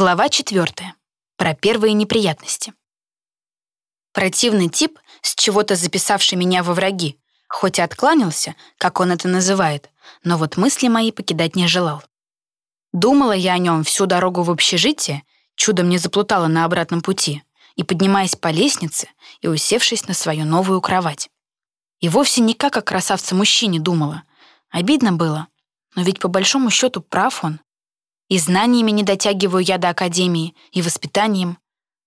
Глава четвертая. Про первые неприятности. Противный тип, с чего-то записавший меня во враги, хоть и откланялся, как он это называет, но вот мысли мои покидать не желал. Думала я о нем всю дорогу в общежитие, чудом не заплутала на обратном пути, и поднимаясь по лестнице и усевшись на свою новую кровать. И вовсе не как о красавце-мужчине думала. Обидно было, но ведь по большому счету прав он. И знаниями не дотягиваю я до академии, и воспитанием.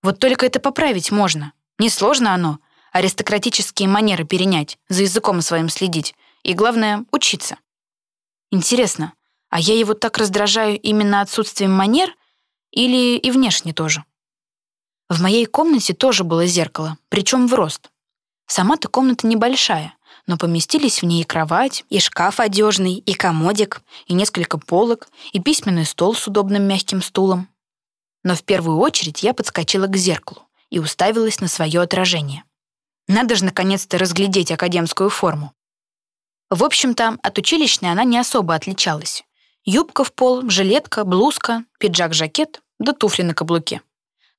Вот только это поправить можно. Несложно оно. Аристократические манеры перенять, за языком своим следить. И главное — учиться. Интересно, а я его так раздражаю именно отсутствием манер или и внешне тоже? В моей комнате тоже было зеркало, причем в рост. Сама-то комната небольшая, но поместились в ней и кровать, и шкаф одежный, и комодик, и несколько полок, и письменный стол с удобным мягким стулом. Но в первую очередь я подскочила к зеркалу и уставилась на свое отражение. Надо же наконец-то разглядеть академскую форму. В общем-то, от училищной она не особо отличалась. Юбка в пол, жилетка, блузка, пиджак-жакет, да туфли на каблуке.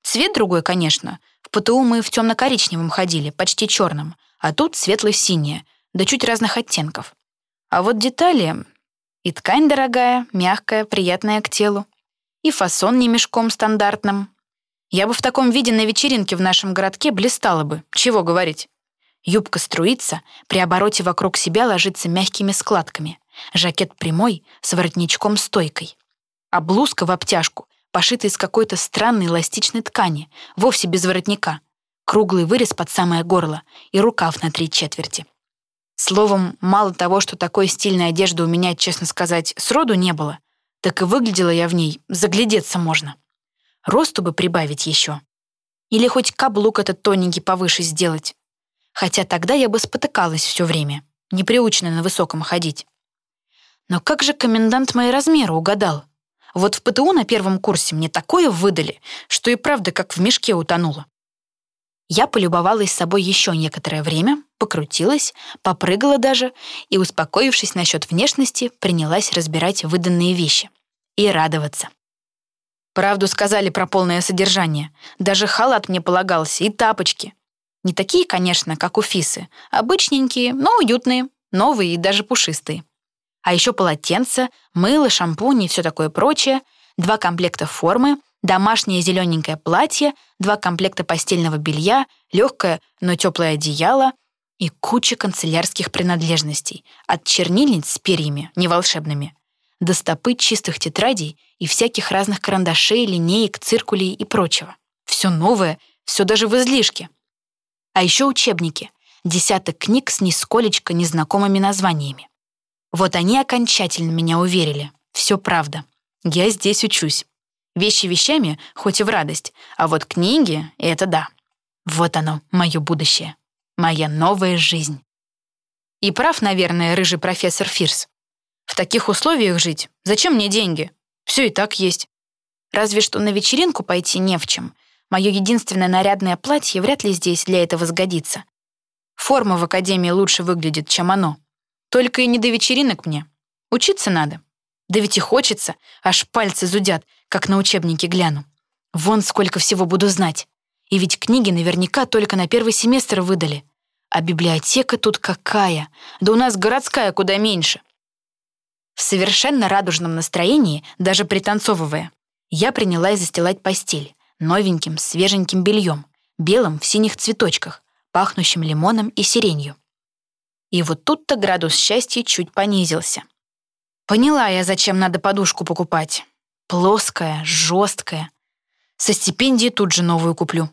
Цвет другой, конечно. В ПТУ мы в темно-коричневом ходили, почти черном, а тут светло-синее, да чуть разных оттенков. А вот детали... И ткань дорогая, мягкая, приятная к телу. И фасон не мешком стандартным. Я бы в таком виде на вечеринке в нашем городке блистала бы, чего говорить. Юбка струится, при обороте вокруг себя ложится мягкими складками. Жакет прямой, с воротничком-стойкой. А блузка в обтяжку, пошита из какой-то странной эластичной ткани, вовсе без воротника. Круглый вырез под самое горло и рукав на три четверти. Словом, мало того, что такой стильной одежды у меня, честно сказать, сроду не было, так и выглядела я в ней, заглядеться можно. Росту бы прибавить еще. Или хоть каблук этот тоненький повыше сделать. Хотя тогда я бы спотыкалась все время, неприучена на высоком ходить. Но как же комендант мои размеры угадал? Вот в ПТУ на первом курсе мне такое выдали, что и правда как в мешке утонула. Я полюбовалась собой еще некоторое время, покрутилась, попрыгала даже и, успокоившись насчет внешности, принялась разбирать выданные вещи. И радоваться. Правду сказали про полное содержание. Даже халат мне полагался и тапочки. Не такие, конечно, как у Фисы. Обычненькие, но уютные, новые и даже пушистые. А еще полотенце, мыло, шампунь и все такое прочее, два комплекта формы — домашнее зелененькое платье, два комплекта постельного белья, легкое, но теплое одеяло и куча канцелярских принадлежностей, от чернильниц с перьями, не волшебными, до стопы чистых тетрадей и всяких разных карандашей, линеек, циркулей и прочего. Все новое, все даже в излишке. А еще учебники, десяток книг с нисколечко незнакомыми названиями. Вот они окончательно меня уверили. Все правда. Я здесь учусь. Вещи вещами, хоть и в радость, а вот книги — это да. Вот оно, мое будущее. Моя новая жизнь. И прав, наверное, рыжий профессор Фирс. В таких условиях жить? Зачем мне деньги? Все и так есть. Разве что на вечеринку пойти не в чем. Мое единственное нарядное платье вряд ли здесь для этого сгодится. Форма в академии лучше выглядит, чем оно. Только и не до вечеринок мне. Учиться надо. Да ведь и хочется, аж пальцы зудят, как на учебнике гляну. Вон сколько всего буду знать. И ведь книги наверняка только на первый семестр выдали. А библиотека тут какая? Да у нас городская куда меньше. В совершенно радужном настроении, даже пританцовывая, я принялась застилать постель новеньким, свеженьким бельем, белым в синих цветочках, пахнущим лимоном и сиренью. И вот тут-то градус счастья чуть понизился. Поняла я, зачем надо подушку покупать. Плоская, жесткая. Со стипендии тут же новую куплю.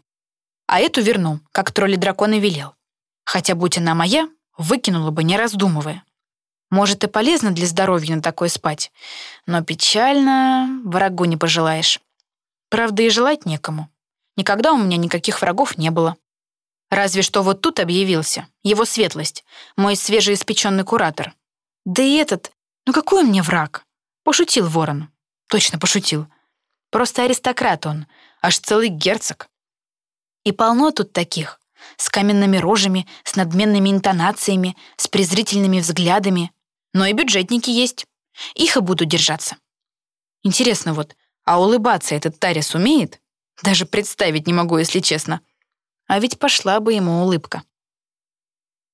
А эту верну, как тролли дракона велел. Хотя, будь она моя, выкинула бы, не раздумывая. Может, и полезно для здоровья на такой спать, но печально врагу не пожелаешь. Правда, и желать некому. Никогда у меня никаких врагов не было. Разве что вот тут объявился его светлость, мой свежеиспеченный куратор. Да и этот, ну какой он мне враг? Пошутил ворон. Точно пошутил. Просто аристократ он, аж целый герцог. И полно тут таких, с каменными рожами, с надменными интонациями, с презрительными взглядами. Но и бюджетники есть. Их и буду держаться. Интересно вот, А улыбаться этот Тарис умеет? Даже представить не могу, если честно. А ведь пошла бы ему улыбка.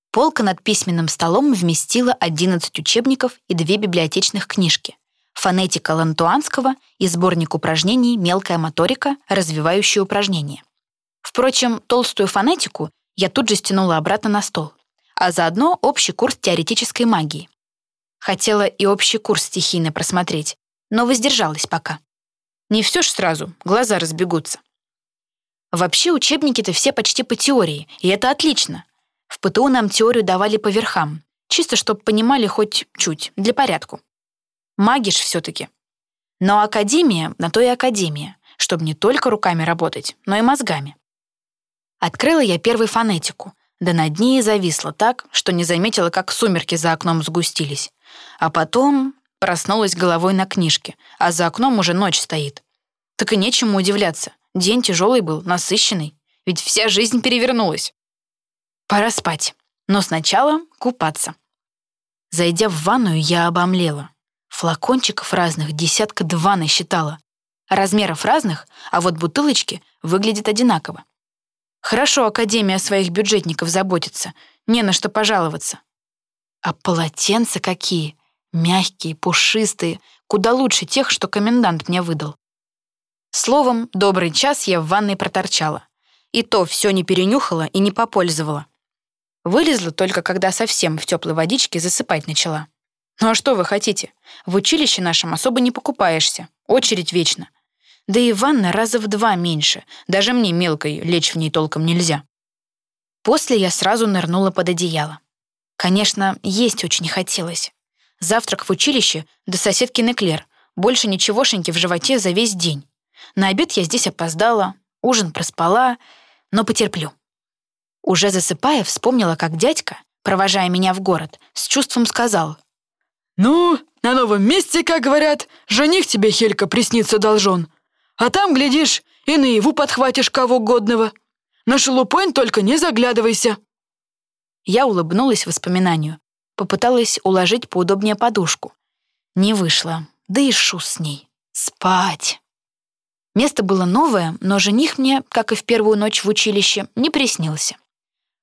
Полка над письменным столом вместила 11 учебников и две библиотечных книжки. Фонетика Лантуанского и сборник упражнений «Мелкая моторика. Развивающие упражнения». Впрочем, толстую фонетику я тут же стянула обратно на стол, а заодно общий курс теоретической магии. Хотела и общий курс стихийно просмотреть, но воздержалась пока. Не все ж сразу, глаза разбегутся. Вообще учебники-то все почти по теории, и это отлично. В ПТУ нам теорию давали по верхам, чисто чтобы понимали хоть чуть, для порядку. Магиш все-таки. Но академия на то и академия, чтобы не только руками работать, но и мозгами. Открыла я первую фонетику, да над ней зависла так, что не заметила, как сумерки за окном сгустились. А потом проснулась головой на книжке, а за окном уже ночь стоит. Так и нечему удивляться. День тяжелый был, насыщенный. Ведь вся жизнь перевернулась. Пора спать, но сначала купаться. Зайдя в ванную, я обомлела. Флакончиков разных десятка два насчитала. Размеров разных, а вот бутылочки выглядят одинаково. Хорошо Академия о своих бюджетников заботится, не на что пожаловаться. А полотенца какие! Мягкие, пушистые, куда лучше тех, что комендант мне выдал. Словом, добрый час я в ванной проторчала. И то все не перенюхала и не попользовала. Вылезла только, когда совсем в теплой водичке засыпать начала. Ну а что вы хотите? В училище нашем особо не покупаешься. Очередь вечно. Да и ванна раза в два меньше. Даже мне, мелкой, лечь в ней толком нельзя. После я сразу нырнула под одеяло. Конечно, есть очень хотелось. Завтрак в училище до соседки Неклер. Больше ничегошеньки в животе за весь день. На обед я здесь опоздала, ужин проспала, но потерплю. Уже засыпая, вспомнила, как дядька, провожая меня в город, с чувством сказал. «Ну, на новом месте, как говорят, жених тебе, Хелька, присниться должен. А там, глядишь, и наяву подхватишь кого годного. На шелупонь только не заглядывайся». Я улыбнулась воспоминанию, попыталась уложить поудобнее подушку. Не вышло, да и шу с ней. Спать. Место было новое, но жених мне, как и в первую ночь в училище, не приснился.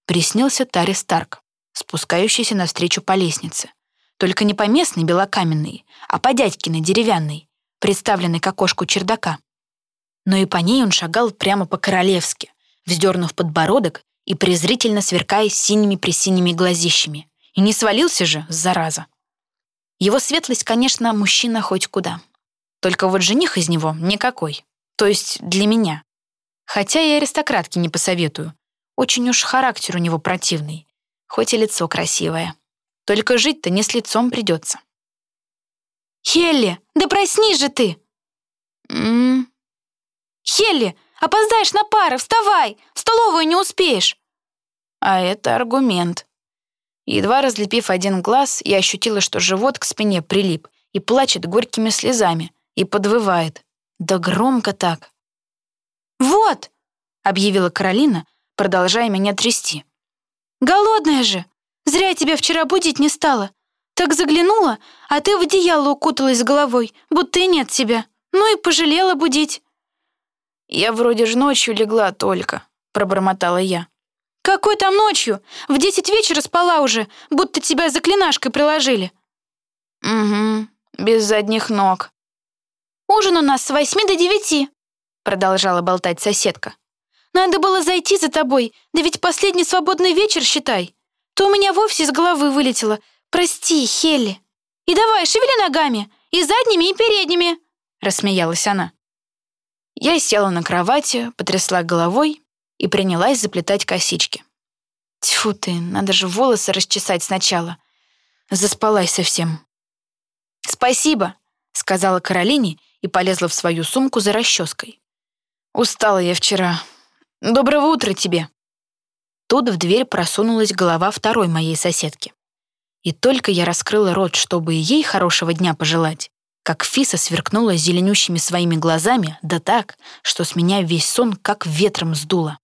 Приснился Тари Старк, спускающийся навстречу по лестнице. Только не по местной белокаменной, а по дядькиной деревянной, представленной к окошку чердака но и по ней он шагал прямо по-королевски, вздернув подбородок и презрительно сверкая синими-пресиними глазищами. И не свалился же, зараза. Его светлость, конечно, мужчина хоть куда. Только вот жених из него никакой. То есть для меня. Хотя и аристократки не посоветую. Очень уж характер у него противный. Хоть и лицо красивое. Только жить-то не с лицом придется. «Хелли, да проснись же ты!» «М-м, «Хелли, опоздаешь на пары, вставай! В столовую не успеешь!» А это аргумент. Едва разлепив один глаз, я ощутила, что живот к спине прилип и плачет горькими слезами, и подвывает. Да громко так. «Вот!» — объявила Каролина, продолжая меня трясти. «Голодная же! Зря я тебя вчера будить не стала. Так заглянула, а ты в одеяло укуталась головой, будто и нет тебя. Ну и пожалела будить. «Я вроде ж ночью легла только», — пробормотала я. «Какой там ночью? В десять вечера спала уже, будто тебя заклинашкой приложили». «Угу, без задних ног». «Ужин у нас с восьми до девяти», — продолжала болтать соседка. «Надо было зайти за тобой, да ведь последний свободный вечер, считай. То у меня вовсе из головы вылетело. Прости, Хелли. И давай, шевели ногами, и задними, и передними», — рассмеялась она. Я села на кровати, потрясла головой и принялась заплетать косички. Тьфу ты, надо же волосы расчесать сначала. Заспалась совсем. «Спасибо», — сказала Каролине и полезла в свою сумку за расческой. «Устала я вчера. Доброго утра тебе». Тут в дверь просунулась голова второй моей соседки. И только я раскрыла рот, чтобы ей хорошего дня пожелать, как Фиса сверкнула зеленющими своими глазами, да так, что с меня весь сон как ветром сдуло.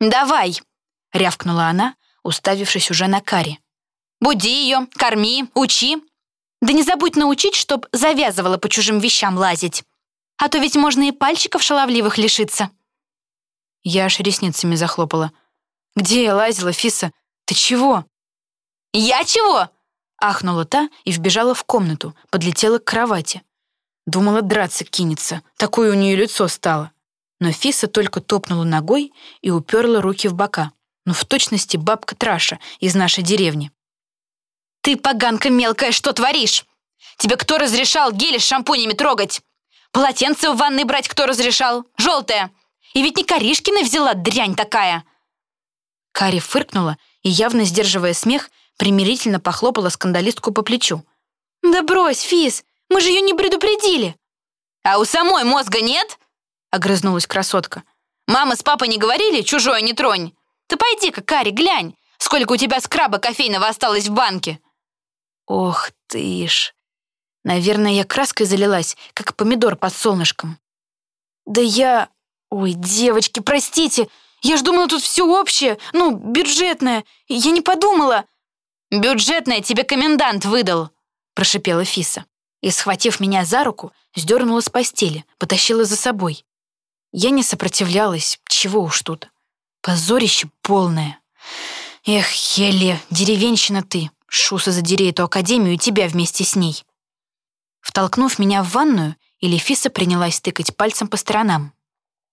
«Давай!» — рявкнула она, уставившись уже на Кари. «Буди ее, корми, учи. Да не забудь научить, чтоб завязывала по чужим вещам лазить». А то ведь можно и пальчиков шаловливых лишиться». Я аж ресницами захлопала. «Где я лазила, Фиса? Ты чего?» «Я чего?» Ахнула та и вбежала в комнату, подлетела к кровати. Думала, драться кинется, такое у нее лицо стало. Но Фиса только топнула ногой и уперла руки в бока. Ну, в точности бабка Траша из нашей деревни. «Ты, поганка мелкая, что творишь? Тебе кто разрешал гели с шампунями трогать? Полотенце в ванной брать кто разрешал? Желтое. И ведь не Коришкина взяла дрянь такая!» Кари фыркнула и, явно сдерживая смех, примирительно похлопала скандалистку по плечу. «Да брось, Физ, мы же ее не предупредили!» «А у самой мозга нет?» — огрызнулась красотка. «Мама с папой не говорили, чужое не тронь? Ты пойди-ка, Кари, глянь, сколько у тебя скраба кофейного осталось в банке!» «Ох ты ж!» Наверное, я краской залилась, как помидор под солнышком. «Да я... Ой, девочки, простите, я ж думала, тут все общее, ну, бюджетное. Я не подумала...» «Бюджетное тебе комендант выдал», — прошипела Фиса. И, схватив меня за руку, сдернула с постели, потащила за собой. Я не сопротивлялась, чего уж тут. Позорище полное. Эх, Хелли, деревенщина ты. Шуса задери эту академию и тебя вместе с ней. Втолкнув меня в ванную, Элефиса принялась тыкать пальцем по сторонам.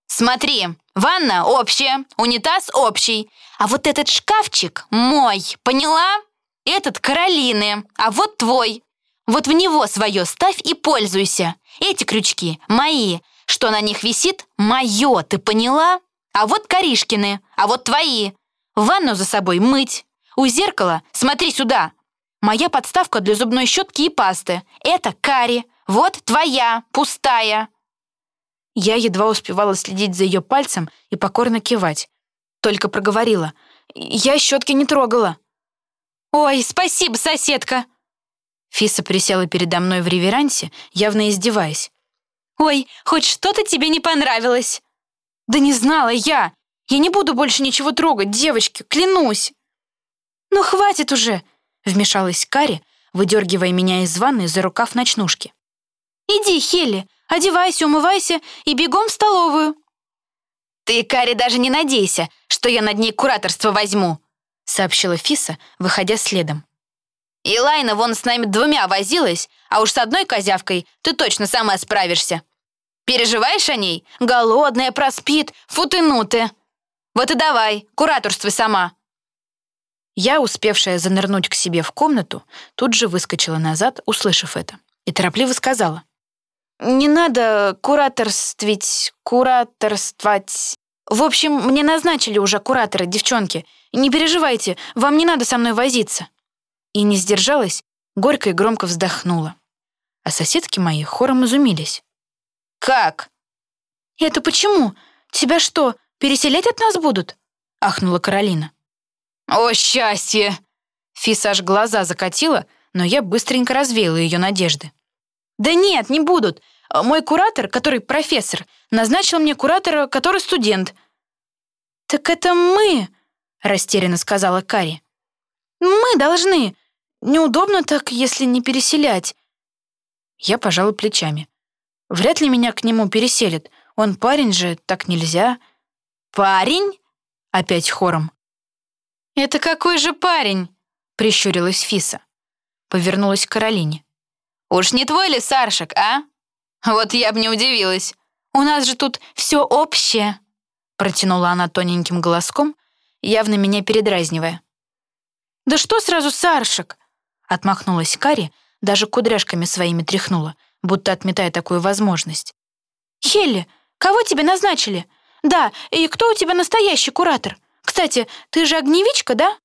«Смотри, ванна общая, унитаз общий, а вот этот шкафчик мой, поняла? Этот Каролины, а вот твой. Вот в него свое ставь и пользуйся. Эти крючки мои. Что на них висит, мое, ты поняла? А вот Каришкины, а вот твои. Ванну за собой мыть. У зеркала смотри сюда. Моя подставка для зубной щетки и пасты. Это Кари. Вот твоя, пустая. Я едва успевала следить за ее пальцем и покорно кивать. Только проговорила. Я щетки не трогала. «Ой, спасибо, соседка!» Фиса присела передо мной в реверансе, явно издеваясь. «Ой, хоть что-то тебе не понравилось!» «Да не знала я! Я не буду больше ничего трогать, девочки, клянусь!» «Ну, хватит уже!» — вмешалась Кари, выдергивая меня из ванны за рукав ночнушки. «Иди, Хелли, одевайся, умывайся и бегом в столовую!» «Ты, Кари, даже не надейся, что я над ней кураторство возьму!» — сообщила Фиса, выходя следом. «И Лайна вон с нами двумя возилась, а уж с одной козявкой ты точно сама справишься. Переживаешь о ней? Голодная, проспит, фу ты ну ты. Вот и давай, кураторствуй сама». Я, успевшая занырнуть к себе в комнату, тут же выскочила назад, услышав это, и торопливо сказала. «Не надо кураторствить, кураторствовать. В общем, мне назначили уже кураторы, девчонки. Не переживайте, вам не надо со мной возиться». И не сдержалась, горько и громко вздохнула. А соседки мои хором изумились. «Как?» «Это почему? Тебя что, переселять от нас будут?» — ахнула Каролина. «О, счастье!» Фиса аж глаза закатила, но я быстренько развеяла ее надежды. «Да нет, не будут. Мой куратор, который профессор, назначил мне куратора, который студент». «Так это мы!» растерянно сказала Кари. Мы должны. Неудобно так, если не переселять. Я пожала плечами. Вряд ли меня к нему переселят. Он парень же, так нельзя. Парень? Опять хором. Это какой же парень? Прищурилась Фиса. Повернулась к Каролине. Уж не твой ли Саршик, а? Вот я бы не удивилась. У нас же тут все общее. Протянула она тоненьким голоском, явно меня передразнивая. «Да что сразу Саршик?» Отмахнулась Кари, даже кудряшками своими тряхнула, будто отметая такую возможность. «Хелли, кого тебе назначили? Да, и кто у тебя настоящий куратор? Кстати, ты же огневичка, да?»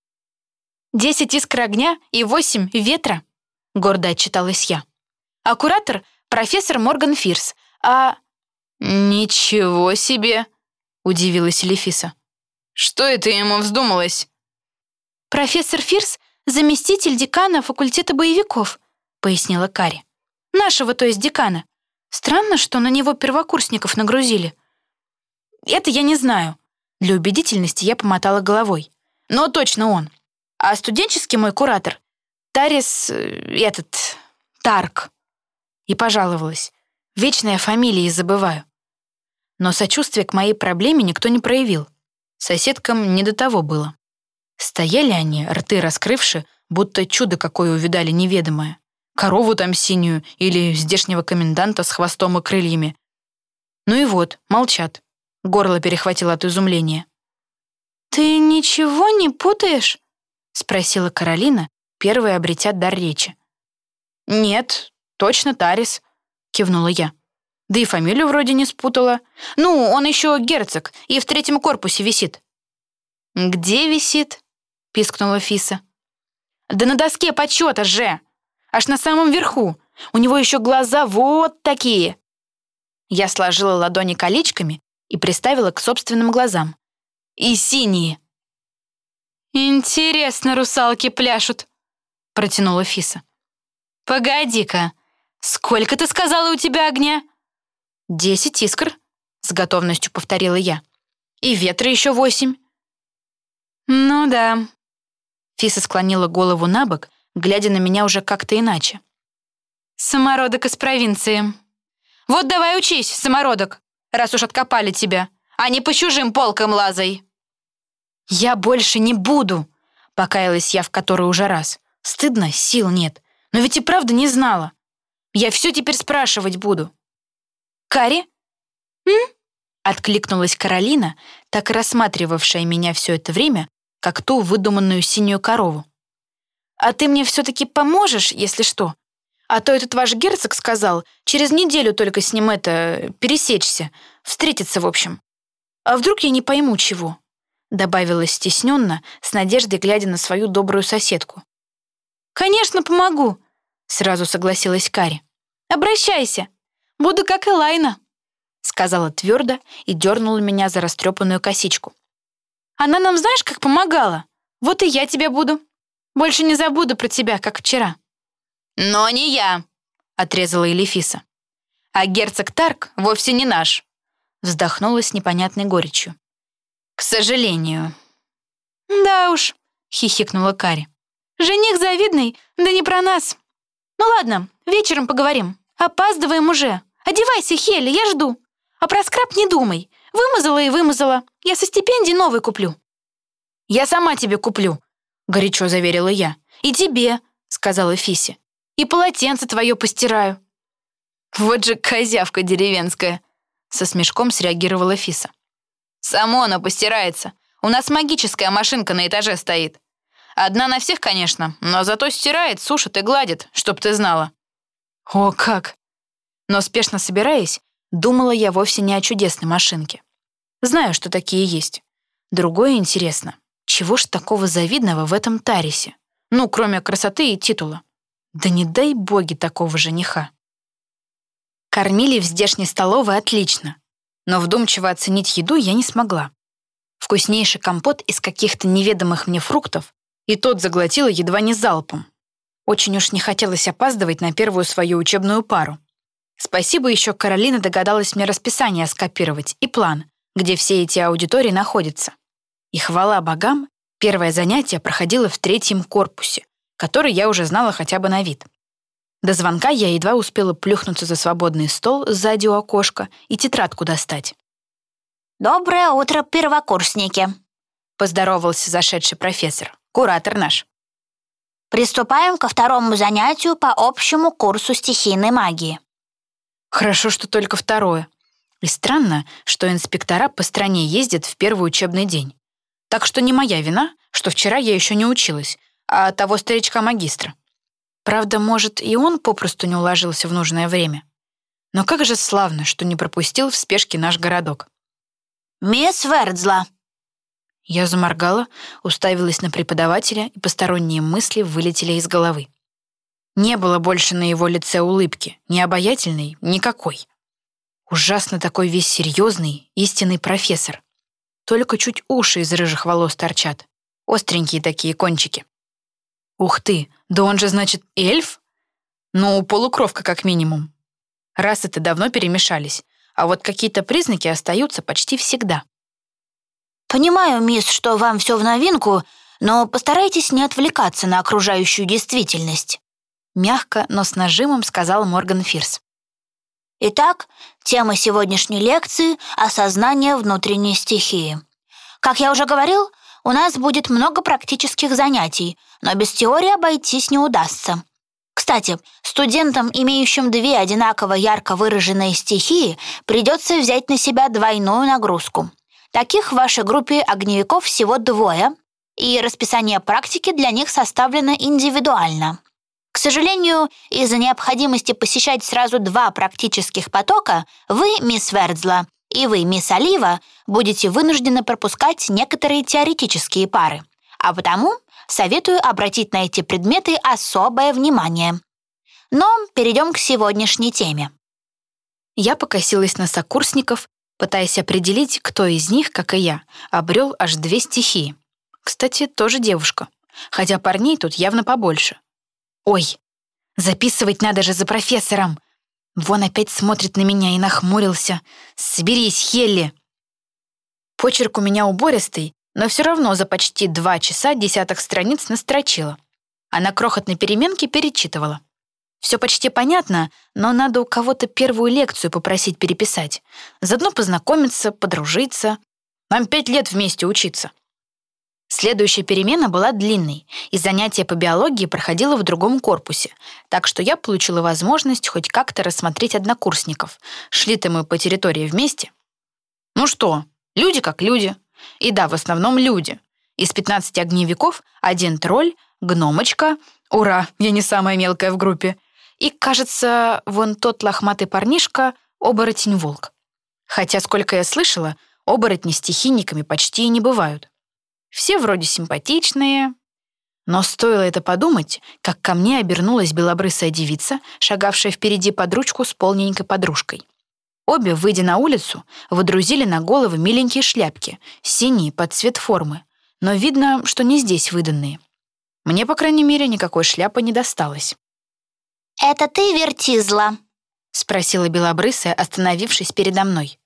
«Десять искр огня и восемь ветра», — гордо отчиталась я. «А куратор — профессор Морган Фирс, а...» «Ничего себе!» — удивилась Лефиса. Что это ему вздумалось?» «Профессор Фирс — заместитель декана факультета боевиков», — пояснила Кари. «Нашего, то есть декана. Странно, что на него первокурсников нагрузили». «Это я не знаю». Для убедительности я помотала головой. «Но точно он. А студенческий мой куратор — Тарис... Э, этот... Тарк». И пожаловалась. Вечно я фамилии забываю. Но сочувствия к моей проблеме никто не проявил. Соседкам не до того было. Стояли они, рты раскрывши, будто чудо какое увидали неведомое. Корову там синюю или здешнего коменданта с хвостом и крыльями. Ну и вот, молчат. Горло перехватило от изумления. «Ты ничего не путаешь?» — спросила Каролина, первая обретя дар речи. «Нет, точно Тарис», — кивнула я. Да и фамилию вроде не спутала. Ну, он еще герцог и в третьем корпусе висит». «Где висит?» — пискнула Фиса. «Да на доске почета же! Аж на самом верху. У него еще глаза вот такие!» Я сложила ладони колечками и приставила к собственным глазам. «И синие!» «Интересно, русалки пляшут», — протянула Фиса. «Погоди-ка, сколько ты сказала у тебя огня?» «Десять искр», — с готовностью повторила я. «И ветра еще восемь». «Ну да». Фиса склонила голову на бок, глядя на меня уже как-то иначе. «Самородок из провинции. Вот давай учись, самородок, раз уж откопали тебя, а не по чужим полкам лазай». «Я больше не буду», — покаялась я в который уже раз. «Стыдно, сил нет. Но ведь и правда не знала. Я все теперь спрашивать буду». «Кари?» «М?» — откликнулась Каролина, так рассматривавшая меня все это время, как ту выдуманную синюю корову. «А ты мне все-таки поможешь, если что? А то этот ваш герцог сказал, через неделю только с ним это... пересечься, встретиться, в общем. А вдруг я не пойму чего?» Добавила стесненно, с надеждой глядя на свою добрую соседку. «Конечно, помогу», — сразу согласилась Кари. «Обращайся». Буду как Элайна», — сказала твердо и дернула меня за растрепанную косичку. «Она нам знаешь, как помогала? Вот и я тебе буду. Больше не забуду про тебя, как вчера». «Но не я», — отрезала Элифиса. «А герцог Тарк вовсе не наш», — вздохнула с непонятной горечью. «К сожалению». «Да уж», — хихикнула Кари. «Жених завидный, да не про нас. Ну ладно, вечером поговорим. Опаздываем уже». «Одевайся, Хелли, я жду. А про скраб не думай. Вымазала и вымазала. Я со стипендии новый куплю». «Я сама тебе куплю», — горячо заверила я. «И тебе», — сказала Фиси. «И полотенце твое постираю». «Вот же козявка деревенская», — со смешком среагировала Фиса. «Само оно постирается. У нас магическая машинка на этаже стоит. Одна на всех, конечно, но зато стирает, сушит и гладит, чтоб ты знала». «О, как! Но спешно собираясь, думала я вовсе не о чудесной машинке. Знаю, что такие есть. Другое интересно, чего ж такого завидного в этом Тарисе? Ну, кроме красоты и титула. Да не дай боги такого жениха. Кормили в здешней столовой отлично, но вдумчиво оценить еду я не смогла. Вкуснейший компот из каких-то неведомых мне фруктов и тот заглотила едва не залпом. Очень уж не хотелось опаздывать на первую свою учебную пару. Спасибо еще Каролина догадалась мне расписание скопировать и план, где все эти аудитории находятся. И хвала богам, первое занятие проходило в третьем корпусе, который я уже знала хотя бы на вид. До звонка я едва успела плюхнуться за свободный стол сзади у окошка и тетрадку достать. «Доброе утро, первокурсники!» — поздоровался зашедший профессор, куратор наш. «Приступаем ко второму занятию по общему курсу стихийной магии. Хорошо, что только второе. И странно, что инспектора по стране ездят в первый учебный день. Так что не моя вина, что вчера я еще не училась, а того старичка-магистра. Правда, может, и он попросту не уложился в нужное время. Но как же славно, что не пропустил в спешке наш городок. «Мисс Вердзла!» Я заморгала, уставилась на преподавателя, и посторонние мысли вылетели из головы. Не было больше на его лице улыбки, ни обаятельной, никакой. Ужасно такой весь серьезный, истинный профессор. Только чуть уши из рыжих волос торчат. Остренькие такие кончики. Ух ты, да он же, значит, эльф? Ну, полукровка как минимум. Раз это давно перемешались, а вот какие-то признаки остаются почти всегда. «Понимаю, мисс, что вам все в новинку, но постарайтесь не отвлекаться на окружающую действительность», мягко, но с нажимом сказал Морган Фирс. Итак, тема сегодняшней лекции — осознание внутренней стихии. Как я уже говорил, у нас будет много практических занятий, но без теории обойтись не удастся. Кстати, студентам, имеющим две одинаково ярко выраженные стихии, придется взять на себя двойную нагрузку. Таких в вашей группе огневиков всего двое, и расписание практики для них составлено индивидуально. К сожалению, из-за необходимости посещать сразу два практических потока, вы, мисс Вердзла, и вы, мисс Олива, будете вынуждены пропускать некоторые теоретические пары. А потому советую обратить на эти предметы особое внимание. Но перейдем к сегодняшней теме. Я покосилась на сокурсников, пытаясь определить, кто из них, как и я, обрел аж две стихии. Кстати, тоже девушка, хотя парней тут явно побольше. Ой, записывать надо же за профессором. Вон опять смотрит на меня и нахмурился. Соберись, Хелли. Почерк у меня убористый, но все равно за почти два часа десяток страниц настрочила. А на крохотной переменке перечитывала. Все почти понятно, но надо у кого-то первую лекцию попросить переписать. Заодно познакомиться, подружиться. Нам пять лет вместе учиться. Следующая перемена была длинной, и занятие по биологии проходило в другом корпусе, так что я получила возможность хоть как-то рассмотреть однокурсников. Шли-то мы по территории вместе. Ну что, люди как люди. И да, в основном люди. Из 15 огневиков один тролль, гномочка. Ура, я не самая мелкая в группе. И, кажется, вон тот лохматый парнишка — оборотень-волк. Хотя, сколько я слышала, оборотни стихийниками почти и не бывают. Все вроде симпатичные. Но стоило это подумать, как ко мне обернулась белобрысая девица, шагавшая впереди под ручку с полненькой подружкой. Обе, выйдя на улицу, водрузили на головы миленькие шляпки, синие под цвет формы, но видно, что не здесь выданные. Мне, по крайней мере, никакой шляпы не досталось. «Это ты, Вертизла?» — спросила белобрысая, остановившись передо мной.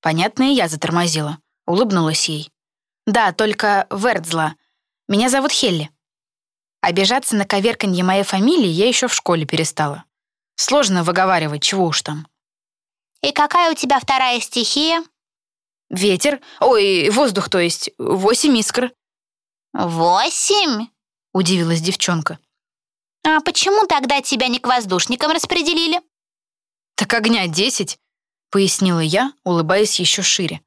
Понятно, и я затормозила, улыбнулась ей. «Да, только Вердзла. Меня зовут Хелли». Обижаться на коверканье моей фамилии я еще в школе перестала. Сложно выговаривать, чего уж там. «И какая у тебя вторая стихия?» «Ветер. Ой, воздух, то есть. Восемь искр». «Восемь?» — удивилась девчонка. «А почему тогда тебя не к воздушникам распределили?» «Так огня десять», — пояснила я, улыбаясь еще шире.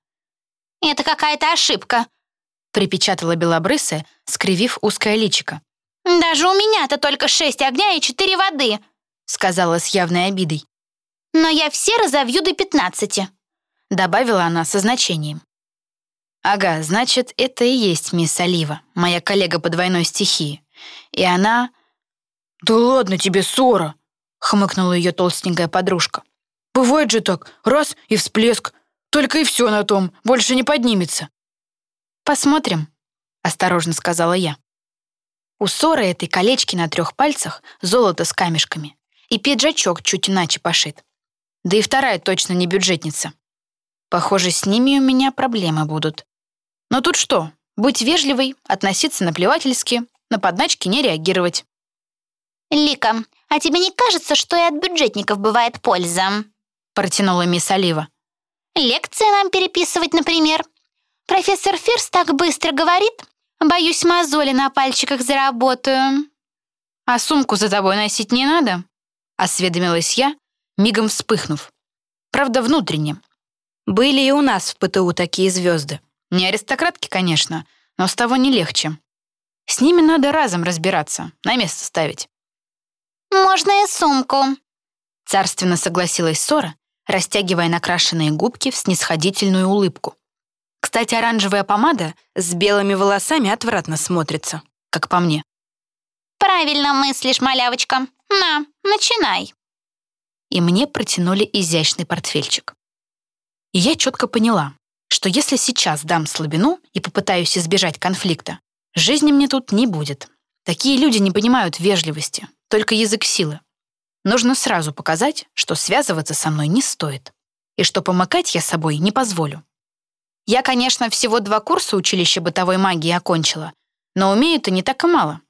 «Это какая-то ошибка», — припечатала белобрысая, скривив узкое личико. «Даже у меня-то только шесть огня и четыре воды», — сказала с явной обидой но я все разовью до пятнадцати», — добавила она со значением. «Ага, значит, это и есть мисс Олива, моя коллега по двойной стихии. И она...» «Да ладно тебе, ссора!» — хмыкнула ее толстенькая подружка. «Бывает же так, раз и всплеск. Только и все на том, больше не поднимется». «Посмотрим», — осторожно сказала я. У ссоры этой колечки на трех пальцах, золото с камешками, и пиджачок чуть иначе пошит. Да и вторая точно не бюджетница. Похоже, с ними у меня проблемы будут. Но тут что? Быть вежливой, относиться наплевательски, на подначки не реагировать. «Лика, а тебе не кажется, что и от бюджетников бывает польза?» протянула мисс Олива. «Лекции нам переписывать, например. Профессор Фирс так быстро говорит, боюсь, мозоли на пальчиках заработаю». «А сумку за тобой носить не надо?» осведомилась я, мигом вспыхнув. Правда, внутренне. Были и у нас в ПТУ такие звезды. Не аристократки, конечно, но с того не легче. С ними надо разом разбираться, на место ставить. «Можно и сумку», — царственно согласилась Сора, растягивая накрашенные губки в снисходительную улыбку. Кстати, оранжевая помада с белыми волосами отвратно смотрится, как по мне. «Правильно мыслишь, малявочка. На, начинай» и мне протянули изящный портфельчик. И я четко поняла, что если сейчас дам слабину и попытаюсь избежать конфликта, жизни мне тут не будет. Такие люди не понимают вежливости, только язык силы. Нужно сразу показать, что связываться со мной не стоит, и что помыкать я собой не позволю. Я, конечно, всего два курса училища бытовой магии окончила, но умею-то не так и мало.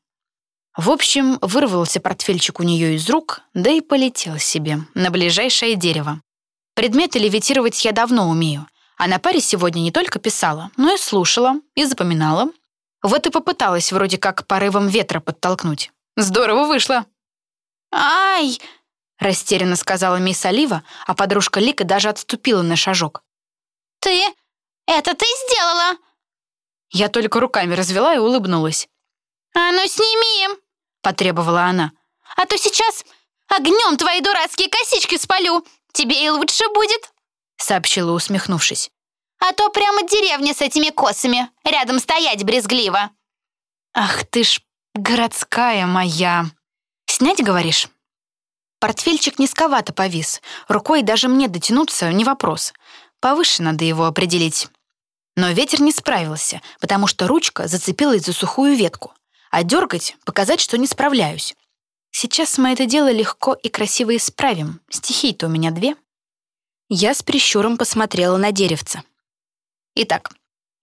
В общем, вырвался портфельчик у нее из рук, да и полетел себе на ближайшее дерево. Предметы левитировать я давно умею, а на паре сегодня не только писала, но и слушала, и запоминала. Вот и попыталась вроде как порывом ветра подтолкнуть. Здорово вышло. «Ай!» — растерянно сказала мисс Олива, а подружка Лика даже отступила на шажок. «Ты? Это ты сделала?» Я только руками развела и улыбнулась. «А ну сними!» — потребовала она. «А то сейчас огнем твои дурацкие косички спалю. Тебе и лучше будет!» — сообщила, усмехнувшись. «А то прямо деревня с этими косами. Рядом стоять брезгливо». «Ах ты ж городская моя!» «Снять, говоришь?» Портфельчик низковато повис. Рукой даже мне дотянуться — не вопрос. Повыше надо его определить. Но ветер не справился, потому что ручка зацепилась за сухую ветку. А дергать — показать, что не справляюсь. Сейчас мы это дело легко и красиво исправим. Стихий-то у меня две. Я с прищуром посмотрела на деревце. Итак,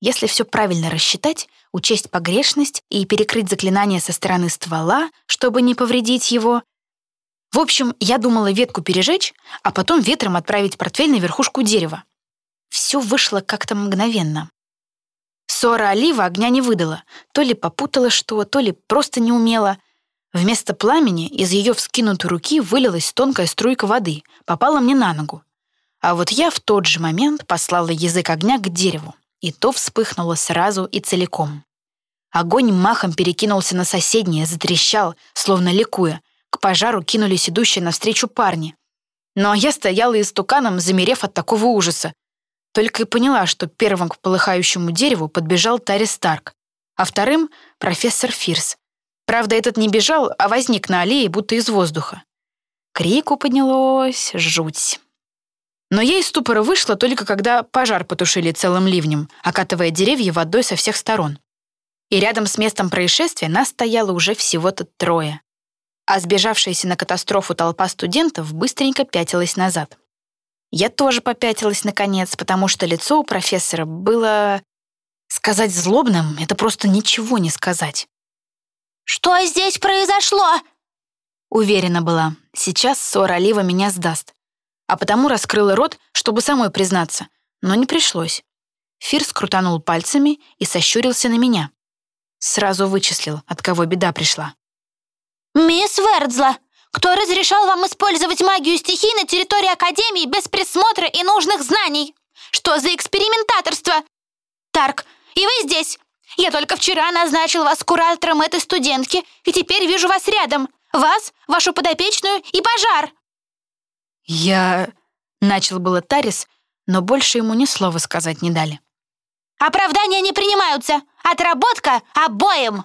если все правильно рассчитать, учесть погрешность и перекрыть заклинание со стороны ствола, чтобы не повредить его... В общем, я думала ветку пережечь, а потом ветром отправить портфель на верхушку дерева. Все вышло как-то мгновенно. Ссора Олива огня не выдала. То ли попутала что, то ли просто не умела. Вместо пламени из ее вскинутой руки вылилась тонкая струйка воды, попала мне на ногу. А вот я в тот же момент послала язык огня к дереву, и то вспыхнуло сразу и целиком. Огонь махом перекинулся на соседнее, затрещал, словно ликуя. К пожару кинулись идущие навстречу парни. Но я стояла истуканом, замерев от такого ужаса. Только и поняла, что первым к полыхающему дереву подбежал Тари Старк, а вторым — профессор Фирс. Правда, этот не бежал, а возник на аллее, будто из воздуха. Крику поднялось, жуть. Но я из ступора вышла только когда пожар потушили целым ливнем, окатывая деревья водой со всех сторон. И рядом с местом происшествия нас стояло уже всего-то трое. А сбежавшаяся на катастрофу толпа студентов быстренько пятилась назад. Я тоже попятилась наконец, потому что лицо у профессора было... Сказать злобным — это просто ничего не сказать. «Что здесь произошло?» Уверена была, сейчас ссора Олива меня сдаст. А потому раскрыла рот, чтобы самой признаться, но не пришлось. Фирс крутанул пальцами и сощурился на меня. Сразу вычислил, от кого беда пришла. «Мисс Вердзла, кто разрешал вам использовать магию стихий на территории Академии без присмотра и нужных знаний? Что за экспериментаторство? Тарк, и вы здесь? Я только вчера назначил вас куратором этой студентки, и теперь вижу вас рядом. Вас, вашу подопечную и пожар!» «Я...» — начал было Тарис, но больше ему ни слова сказать не дали. «Оправдания не принимаются! Отработка обоим!»